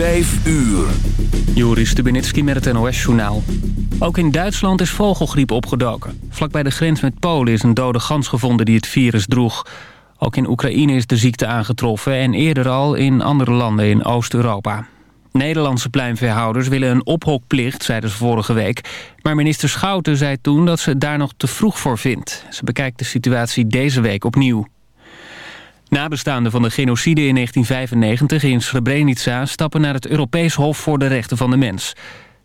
5 uur. Joris Stubenitski met het NOS-journaal. Ook in Duitsland is vogelgriep opgedoken. Vlakbij de grens met Polen is een dode gans gevonden die het virus droeg. Ook in Oekraïne is de ziekte aangetroffen... en eerder al in andere landen in Oost-Europa. Nederlandse pluimveehouders willen een ophokplicht, zeiden ze vorige week. Maar minister Schouten zei toen dat ze daar nog te vroeg voor vindt. Ze bekijkt de situatie deze week opnieuw. Nabestaanden van de genocide in 1995 in Srebrenica... stappen naar het Europees Hof voor de Rechten van de Mens.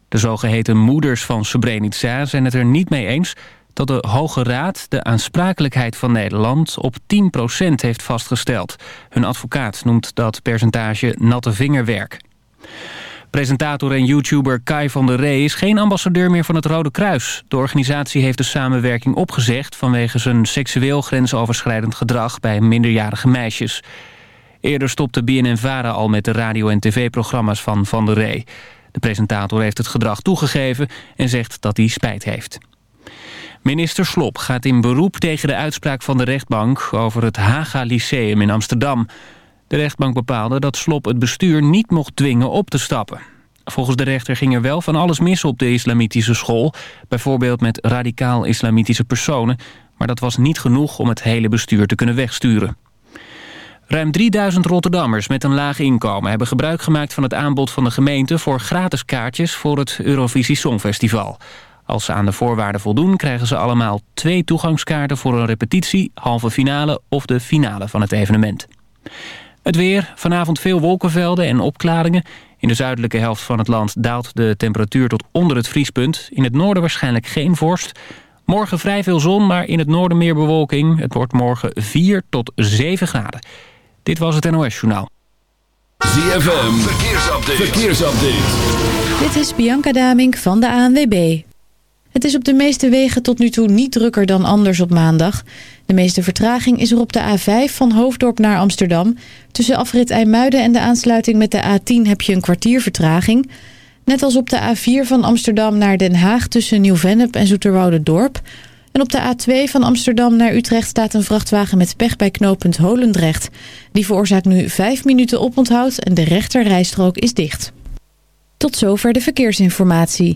De zogeheten moeders van Srebrenica zijn het er niet mee eens... dat de Hoge Raad de aansprakelijkheid van Nederland op 10% heeft vastgesteld. Hun advocaat noemt dat percentage natte vingerwerk. Presentator en YouTuber Kai van der Ree is geen ambassadeur meer van het Rode Kruis. De organisatie heeft de samenwerking opgezegd... vanwege zijn seksueel grensoverschrijdend gedrag bij minderjarige meisjes. Eerder stopte BNN-Vara al met de radio- en tv-programma's van Van der Ree. De presentator heeft het gedrag toegegeven en zegt dat hij spijt heeft. Minister Slop gaat in beroep tegen de uitspraak van de rechtbank... over het Haga Lyceum in Amsterdam... De rechtbank bepaalde dat Slop het bestuur niet mocht dwingen op te stappen. Volgens de rechter ging er wel van alles mis op de islamitische school... bijvoorbeeld met radicaal-islamitische personen... maar dat was niet genoeg om het hele bestuur te kunnen wegsturen. Ruim 3000 Rotterdammers met een laag inkomen... hebben gebruik gemaakt van het aanbod van de gemeente... voor gratis kaartjes voor het Eurovisie Songfestival. Als ze aan de voorwaarden voldoen... krijgen ze allemaal twee toegangskaarten voor een repetitie... halve finale of de finale van het evenement. Het weer, vanavond veel wolkenvelden en opklaringen. In de zuidelijke helft van het land daalt de temperatuur tot onder het vriespunt. In het noorden waarschijnlijk geen vorst. Morgen vrij veel zon, maar in het noorden meer bewolking. Het wordt morgen 4 tot 7 graden. Dit was het NOS Journaal. ZFM, verkeersupdate. verkeersupdate. Dit is Bianca Damink van de ANWB. Het is op de meeste wegen tot nu toe niet drukker dan anders op maandag. De meeste vertraging is er op de A5 van Hoofddorp naar Amsterdam. Tussen afrit IJmuiden en de aansluiting met de A10 heb je een kwartier vertraging. Net als op de A4 van Amsterdam naar Den Haag tussen Nieuw-Vennep en Zoeterwoude-Dorp. En op de A2 van Amsterdam naar Utrecht staat een vrachtwagen met pech bij knooppunt Holendrecht. Die veroorzaakt nu 5 minuten oponthoud en de rechterrijstrook is dicht. Tot zover de verkeersinformatie.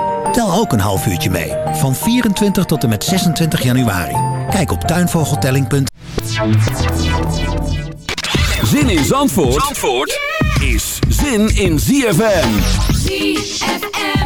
Tel ook een half uurtje mee. Van 24 tot en met 26 januari. Kijk op tuinvogeltelling.nl Zin in Zandvoort, Zandvoort is zin in ZFM. ZFM.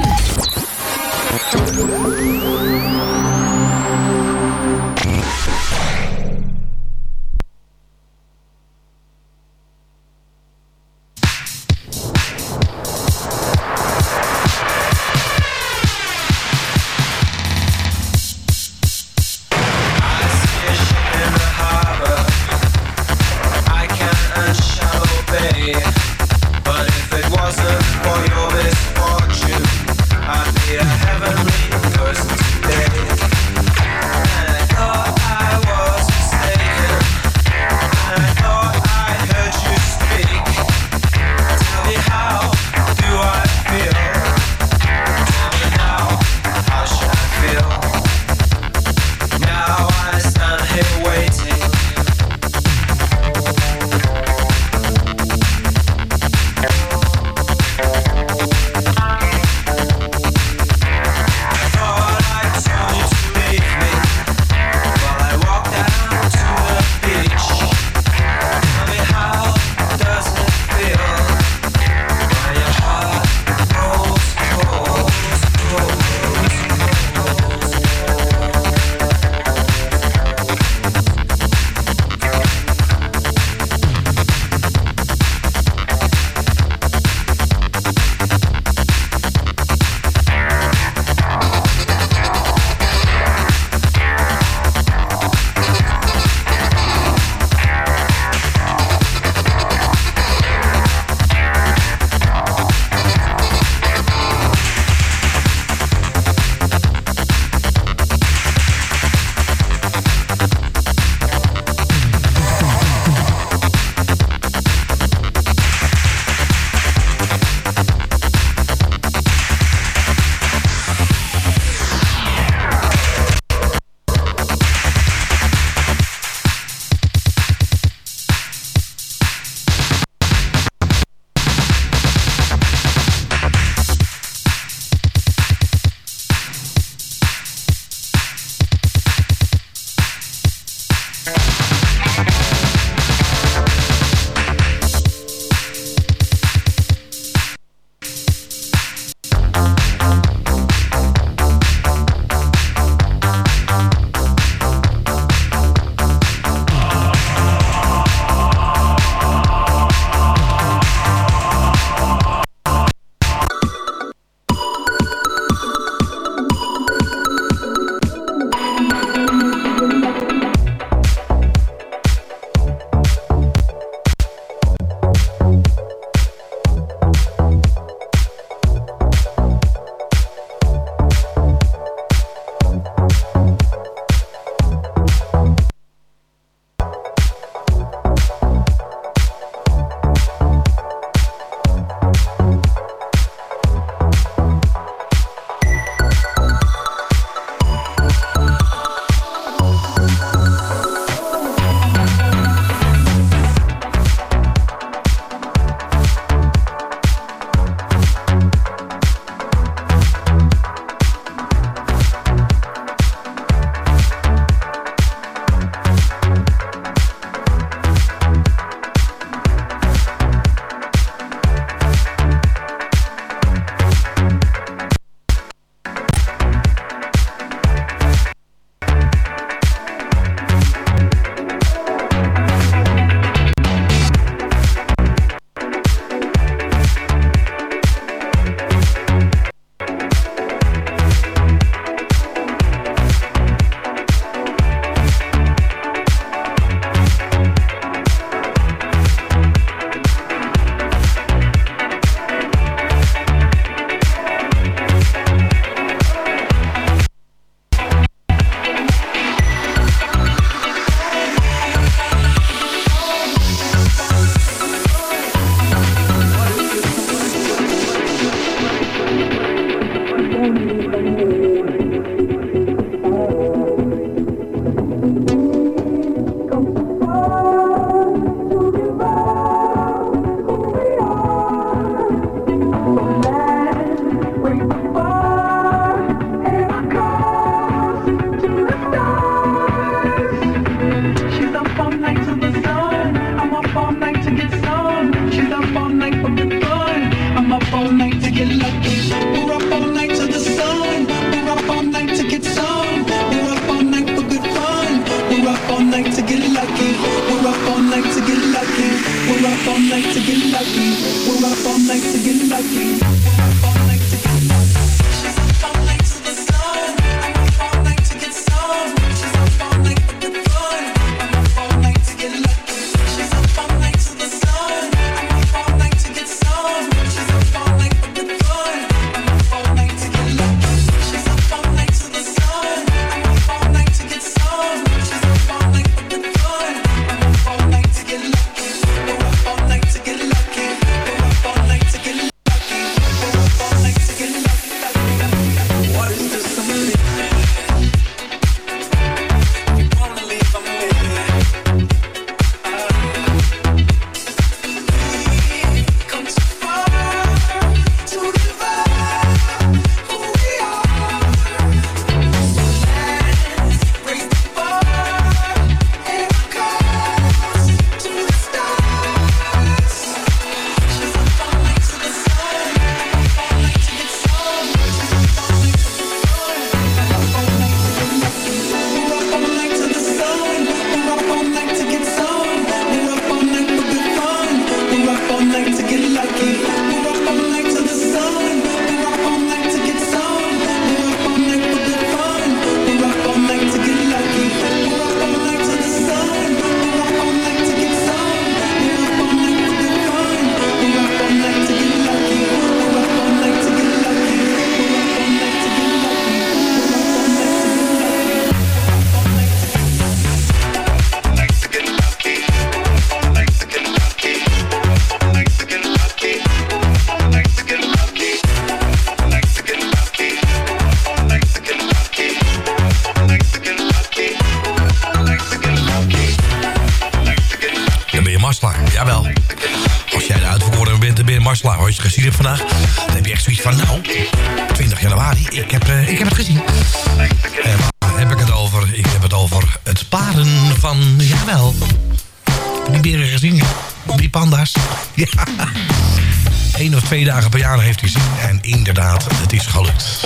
Twee dagen per jaar heeft hij zin. En inderdaad, het is gelukt.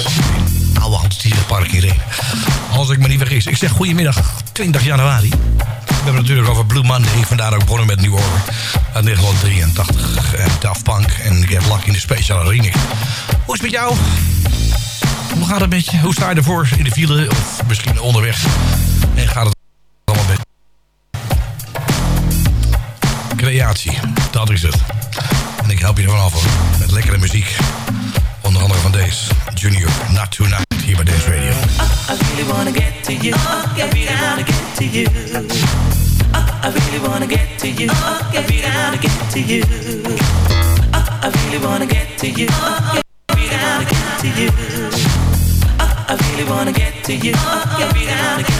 Oude Hans Park in Reen. Als ik me niet vergis. Ik zeg goedemiddag, 20 januari. We hebben het natuurlijk over Blue Monday. Vandaar ook begonnen met New Order. Uit 1983. En Daft Punk. En Get Lucky in de speciale remix. Hoe is het met jou? Hoe gaat het met je? Hoe sta je ervoor in de file? Of misschien onderweg? En gaat het allemaal best? Creatie, dat is het. En ik help je ervan af hoor. Met lekkere muziek. Onder andere van deze. Junior, Not Tonight. Hier bij Dance Radio. I really wanna get to you. I really wanna get to you. I really wanna get to you. I really wanna get to you. I really wanna get to you. I really wanna get to you. I really wanna get to you. I really wanna get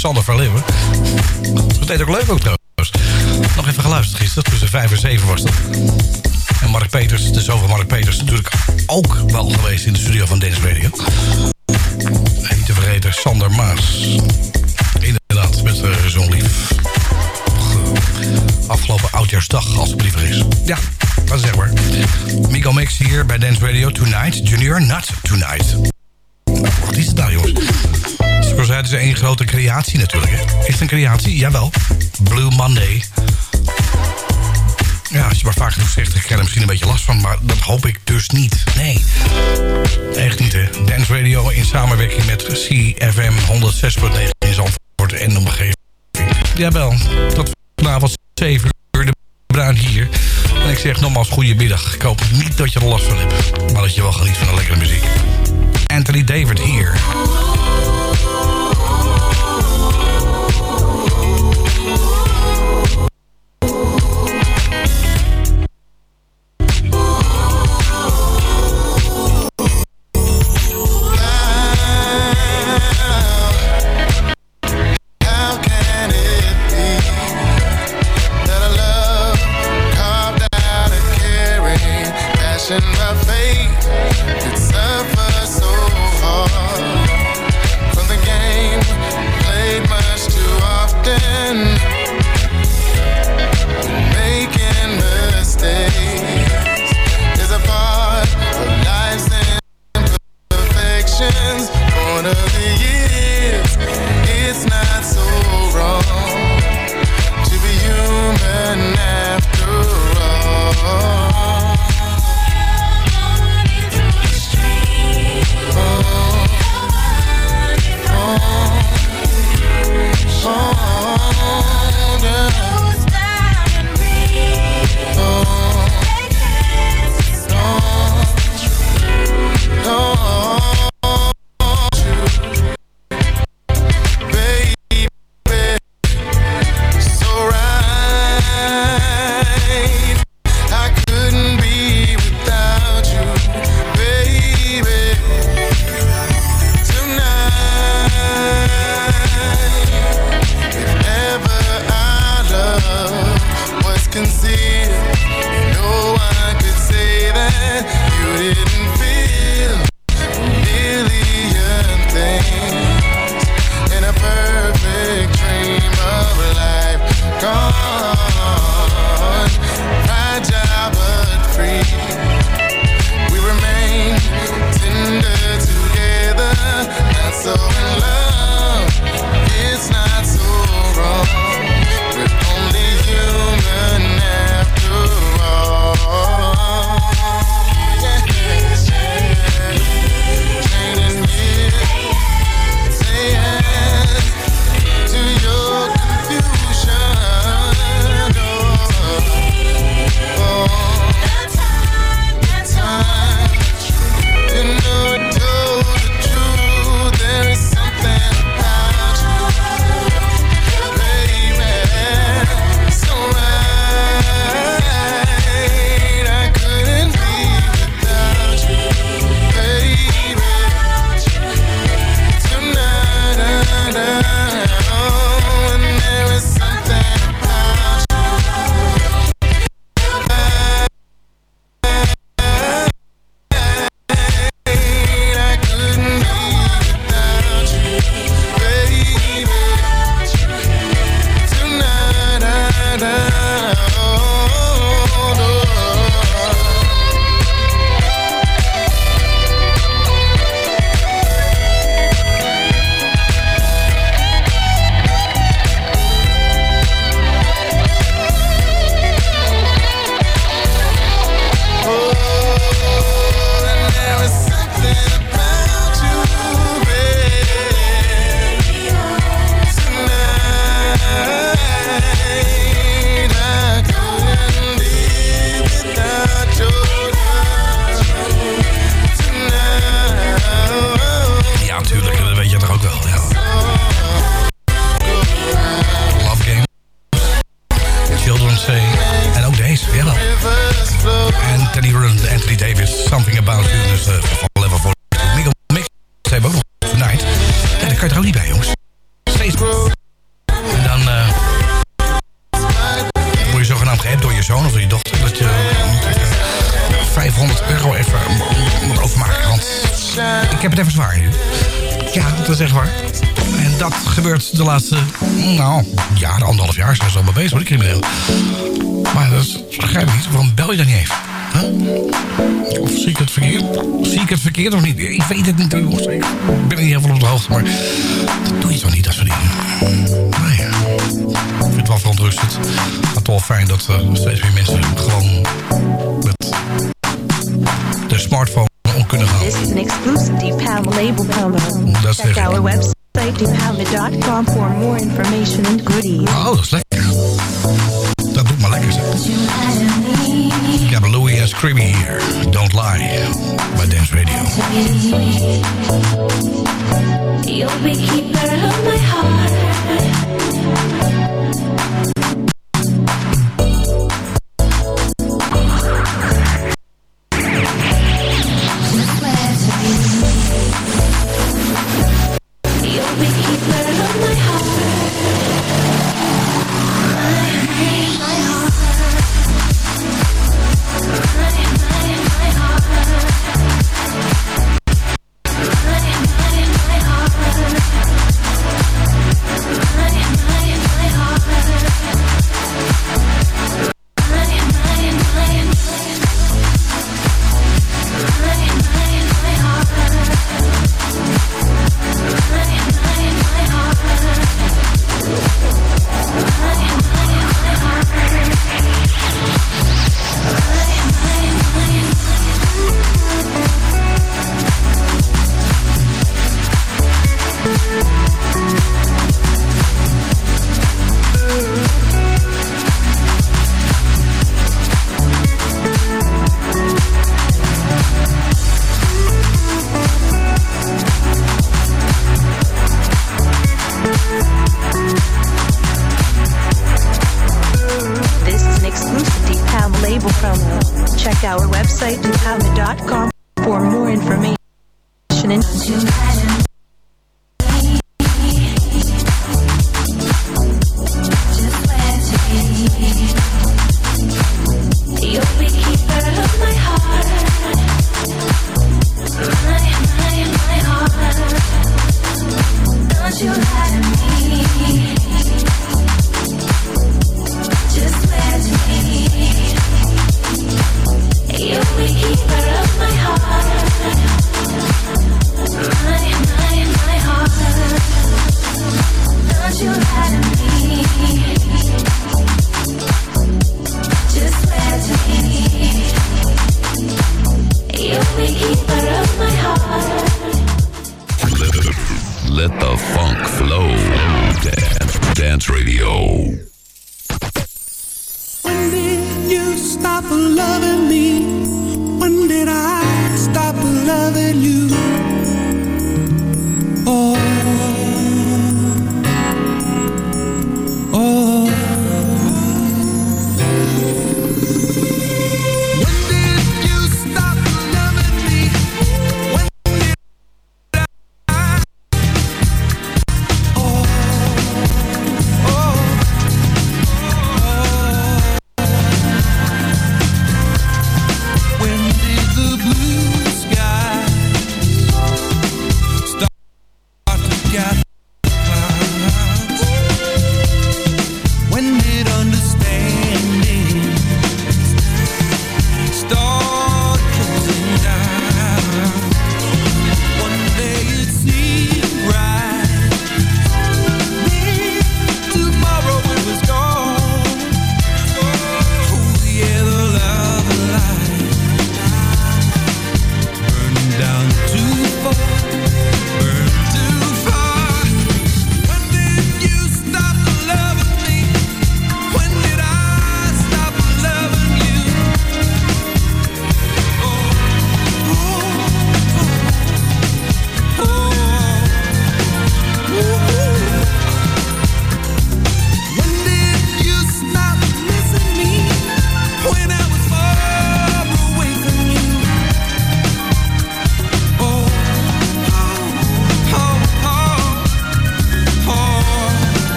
Sander van Leeuwen. Dat deed ook leuk ook trouwens. Nog even geluisterd gisteren, tussen 5 en 7 was dat. En Mark Peters, de van Mark Peters, natuurlijk ook wel geweest in de studio van Dance Radio. En niet te vergeten, Sander Maas. Inderdaad, met zo'n lief. Afgelopen oudjaarsdag, als het liever is. Ja, dat is zeg maar. Miguel Mix hier bij Dance Radio Tonight. Junior, not tonight. Wat is het nou, jongens? Zoals het is één grote creatie natuurlijk. Hè? Is het een creatie? Jawel. Blue Monday. Ja, als je maar vaak genoeg zegt, ik krijg er misschien een beetje last van. Maar dat hoop ik dus niet. Nee. Echt niet, hè. Dance Radio in samenwerking met CFM 106.9 in Zandvoort en omgeving. Jawel, tot vanavond 7 uur de bruin hier. En ik zeg nogmaals goedemiddag. Ik hoop niet dat je er last van hebt. Maar dat je wel geniet van de lekkere muziek. Anthony David hier. Het zit. Maar wel fijn dat eh, er steeds meer mensen gewoon de smartphone om kunnen gaan. This is an exclusive Deepal label. Dat is Check our website deepalme.com for more information and goodies. Oh, dat is lekker. Dat doet maar lekker zeg. got Louis S. Creamy here. Don't Lie by Dance Radio. You'll be keeper of my heart. listening.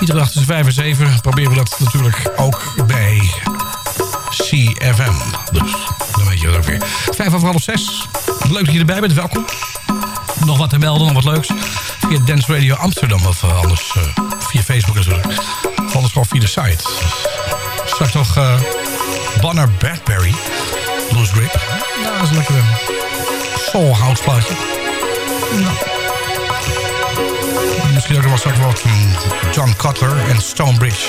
Iedere dag tussen 5 en proberen we dat natuurlijk ook bij CFM. Dus dan weet je wat ook weer. Vijf over half 6. Leuk dat je erbij bent. Welkom. Nog wat te melden, nog wat leuks. Via Dance Radio Amsterdam of eh, anders. Eh, via Facebook natuurlijk. Of anders gewoon via de site. Straks nog eh, Banner Badberry, Blues Grip. Nou, dat is een lekker soul house plaatje. Nou. Misschien ook nog wel straks wat van John Cutler en Stonebridge.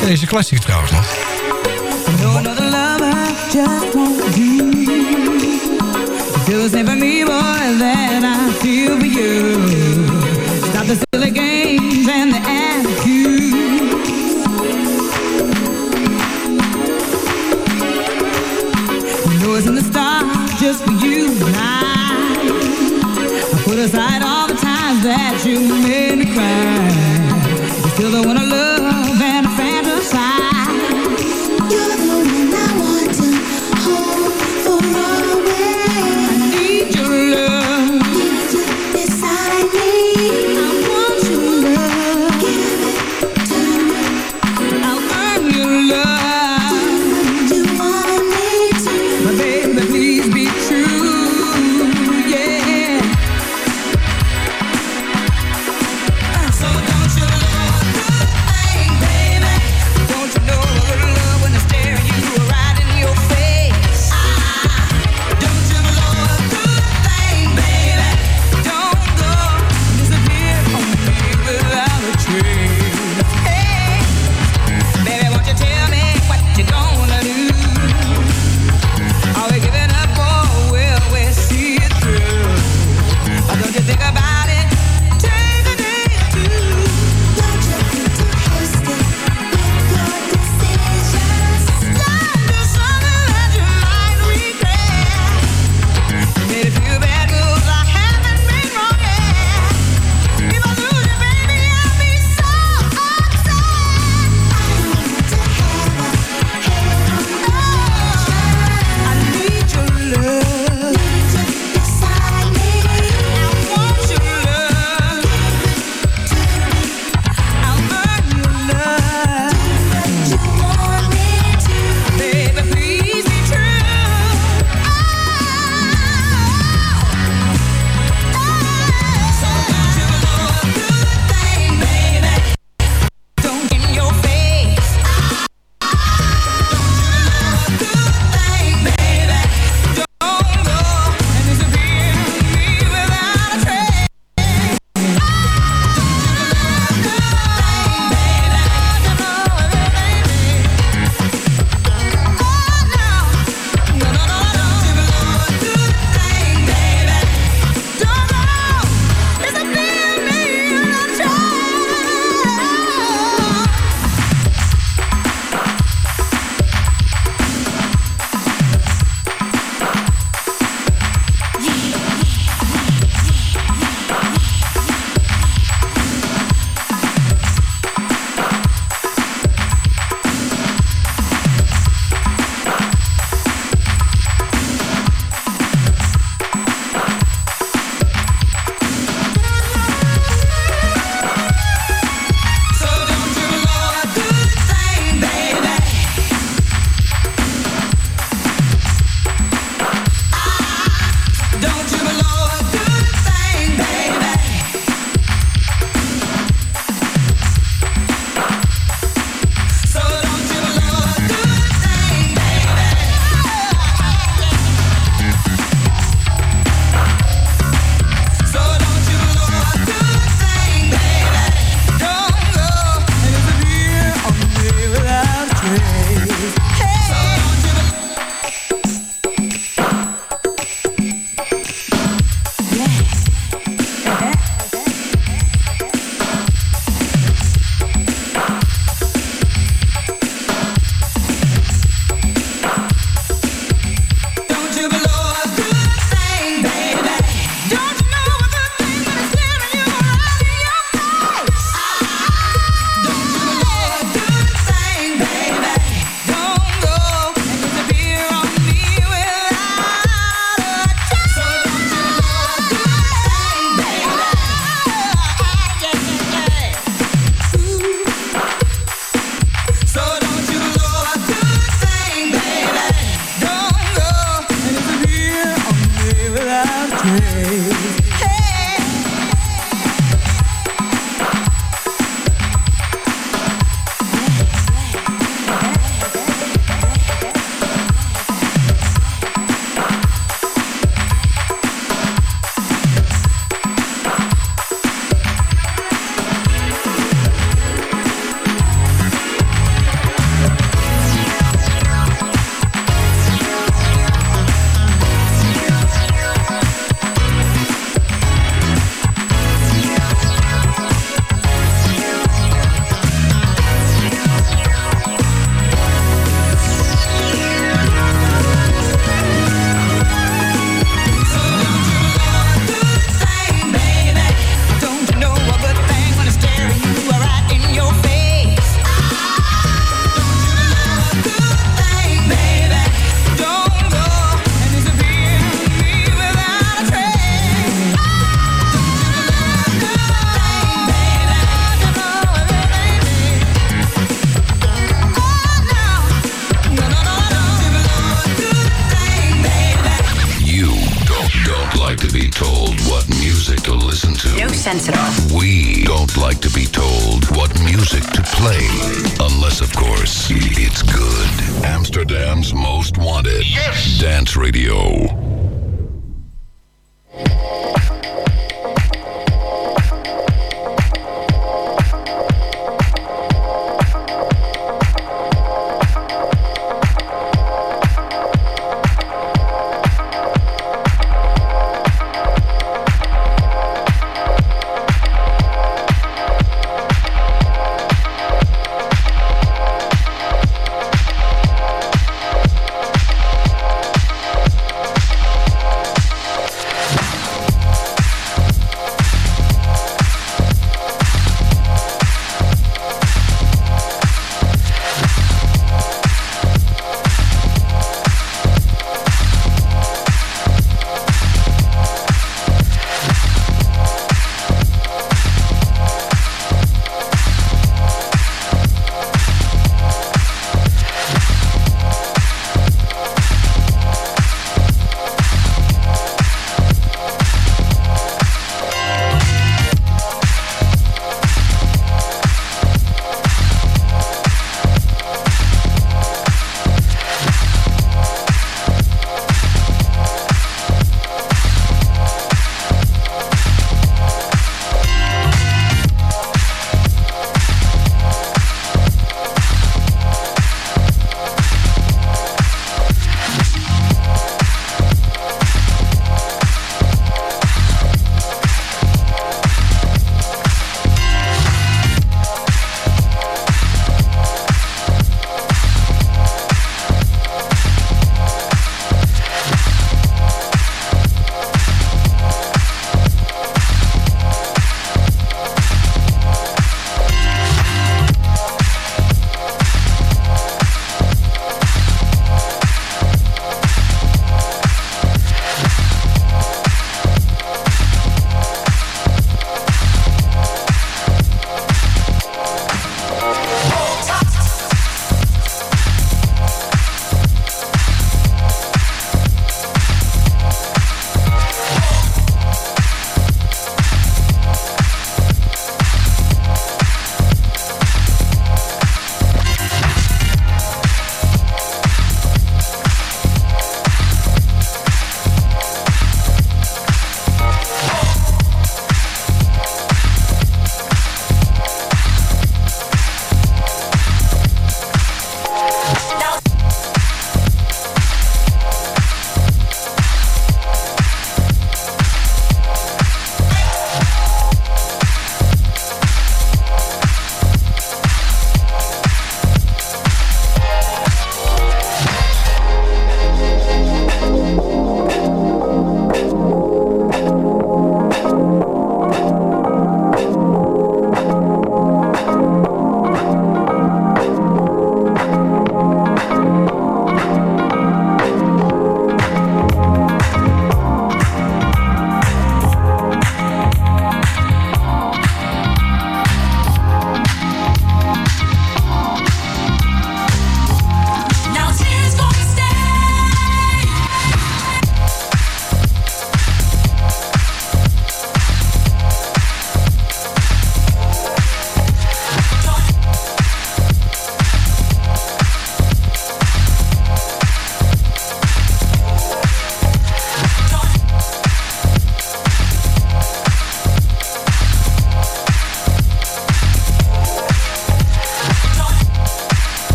En deze classic trouwens nog. It was never me more than I feel for you you made me cry. You're still the one I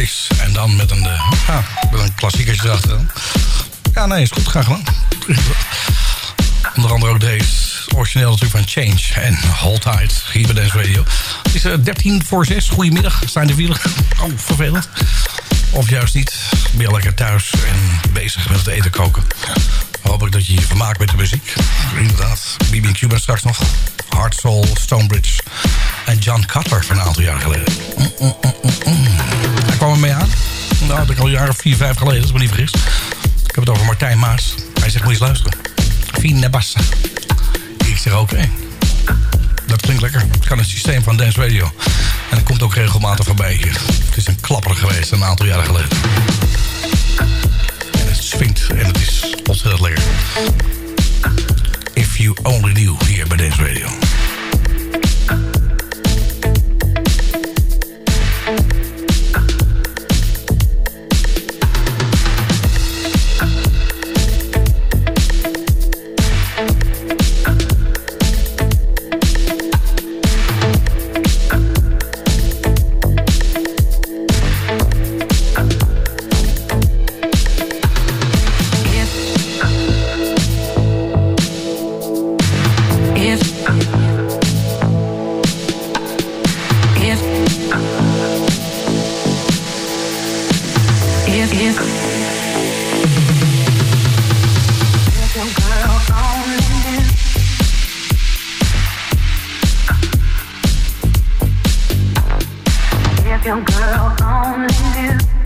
En dan met een, uh, ja, met een klassiekertje erachter. Ja, nee, is goed. Graag gedaan. Onder andere ook deze. Origineel natuurlijk van Change en Hold Tight. Hier bij Dance Radio. Het is uh, 13 voor 6. Goedemiddag. Zijn de wielen. Oh, vervelend. Of juist niet. Ben je lekker thuis en bezig met het eten koken. Hoop ik dat je je vermaakt met de muziek. Inderdaad. BB Cuban straks nog. Hard Soul, Stonebridge en John Cutler van een aantal jaar geleden. Mm, mm, mm, Er mee aan. Nou, dat ik al jaren 4, 5 geleden, als ik me niet vergis. Ik heb het over Martijn Maas. Hij zegt, moet eens luisteren. Fine bassa. Ik zeg, oké. Dat klinkt lekker. Het kan het systeem van Dance Radio. En het komt ook regelmatig voorbij hier. Het is een klapper geweest een aantal jaren geleden. En het swingt en het is ontzettend lekker. If You Only Knew hier bij Dance Radio. like your girl only knew.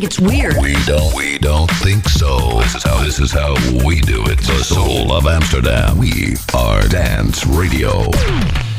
think it's weird. We don't. We don't think so. This is how. This is how we do it. The soul of Amsterdam. We are Dance Radio.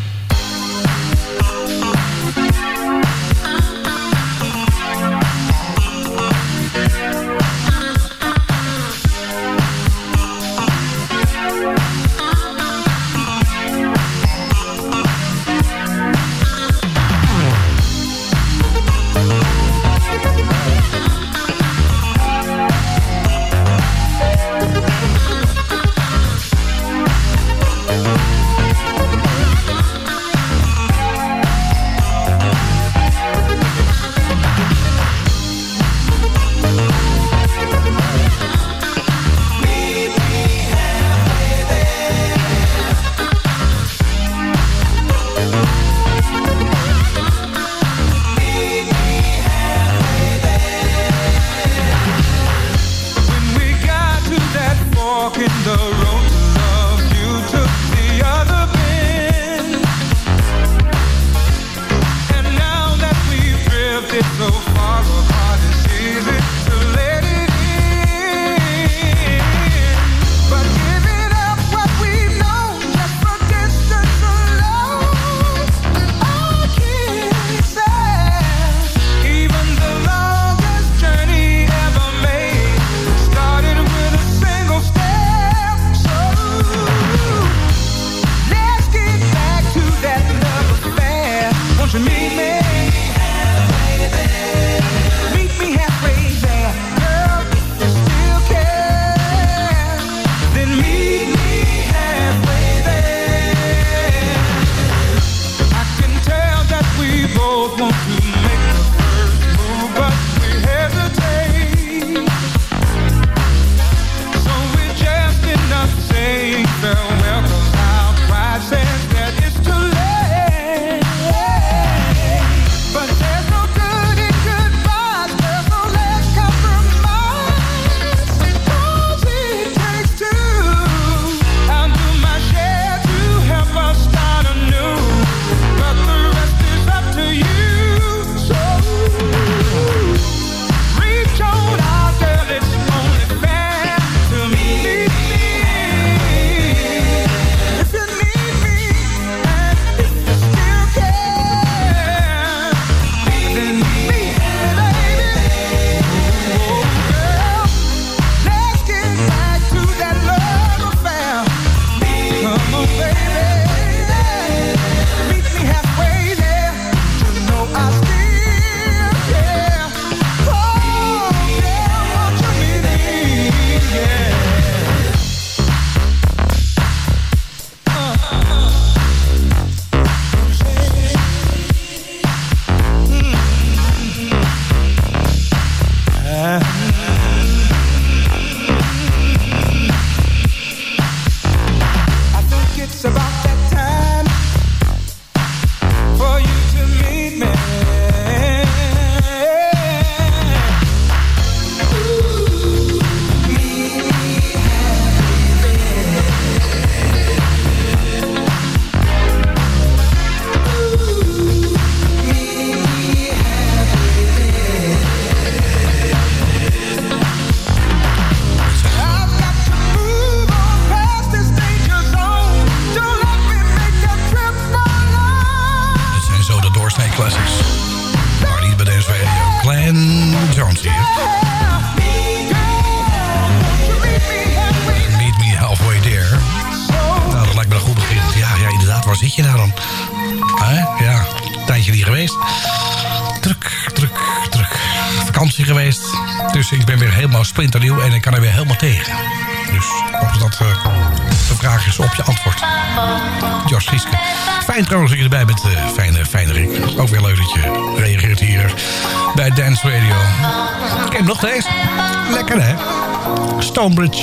Stonebridge,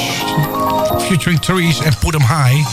featuring Trees en Put 'em High.